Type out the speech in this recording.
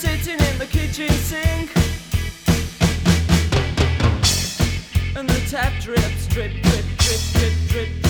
sitting in the kitchen sink. And the tap drips, drip, drip, drip, drip, drip. drip.